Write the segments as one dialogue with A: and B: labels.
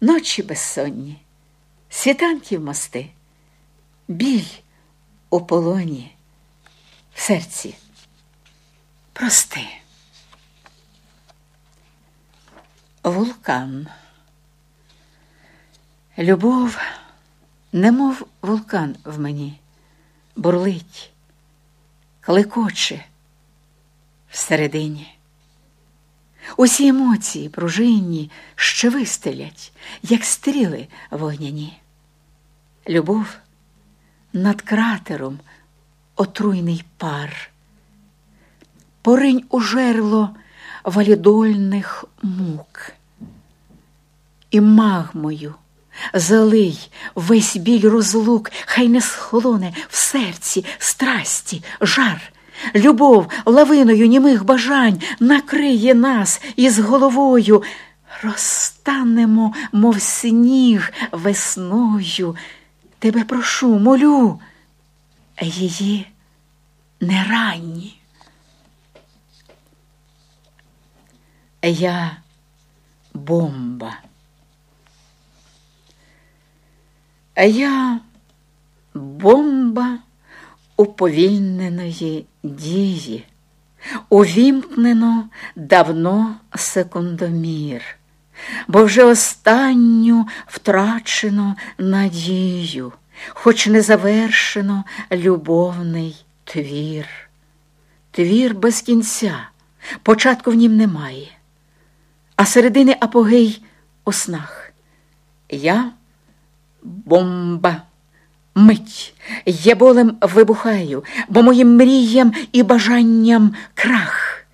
A: ночі безсонні, світанків мости, біль у полоні, в серці прости. Вулкан. Любов, немов вулкан в мені, бурлить, клекоче всередині. Усі емоції пружинні ще вистелять, як стріли вогняні. Любов над кратером отруйний пар, поринь у жерло валідольних мук. І магмою залий весь біль розлук, хай не схолоне в серці страсті, жар. Любов лавиною німих бажань накриє нас із головою, розтанемо, мов сніг весною. Тебе прошу, молю, її не ранні. Я бомба. Я бомба уповільненої дії, увімкнено давно секундомір, бо вже останню втрачено надію, хоч не завершено любовний твір. Твір без кінця, початку в нім немає, а середини апогей у снах. Я бомба. Мить я болем вибухаю, бо моїм мріям і бажанням крах.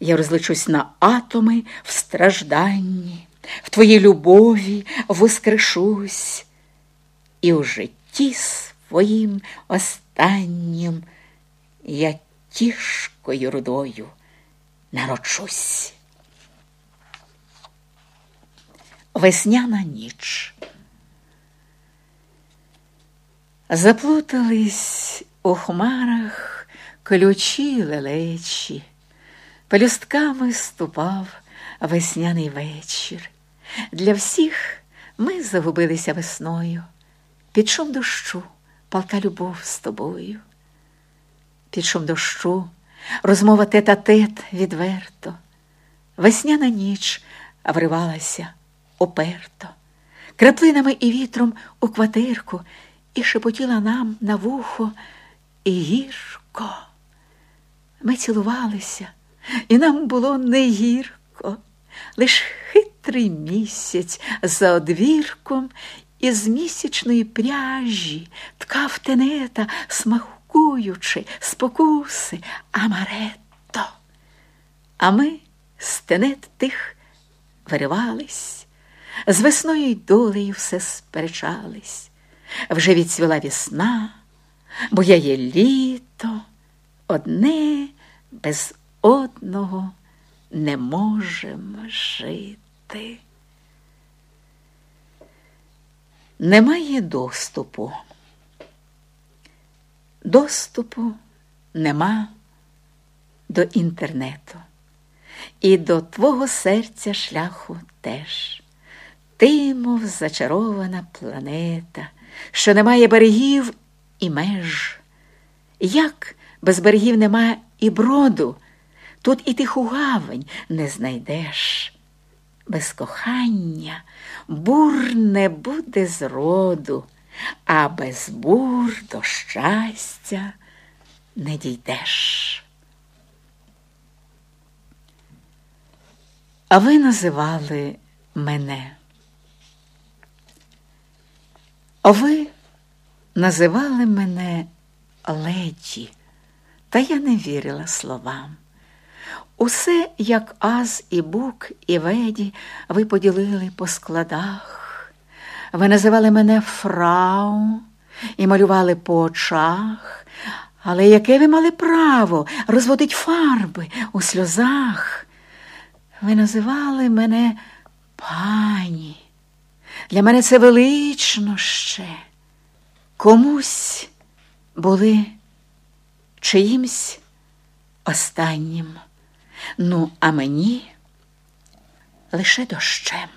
A: Я розличусь на атоми в стражданні, в твоїй любові воскрешусь, і у житті своїм останнім я тішкою рудою нарочусь. Весняна ніч. Заплутались у хмарах ключі лелечі, пелюстками ступав весняний вечір. Для всіх ми загубилися весною, під шум дощу палка любов з тобою. Під шум дощу розмова тета тет відверто, весняна ніч вривалася уперто, краплинами і вітром у квартирку і шепотіла нам на вухо і гірко. Ми цілувалися, і нам було не гірко, лиш хитрий місяць за одвірком із місячної пряжі ткав тенета, смакуючи спокуси амаретто. А ми з тенет тих виривались, з весною й долею все сперечались вже відцвіла весна, бо я є літо, одне без одного не можемо жити. Немає доступу. Доступу нема до інтернету. І до твого серця шляху теж. Ти, мов зачарована планета що немає берегів і меж. Як без берегів нема і броду, тут і тиху гавань не знайдеш. Без кохання бур не буде зроду, а без бур до щастя не дійдеш. А ви називали мене. Ви називали мене леді, та я не вірила словам. Усе, як аз і бук, і веді, ви поділили по складах. Ви називали мене фрау і малювали по очах, але яке ви мали право розводить фарби у сльозах? Ви називали мене пані. Для мене це велично ще. Комусь були чиїмсь останнім, ну, а мені лише дощем.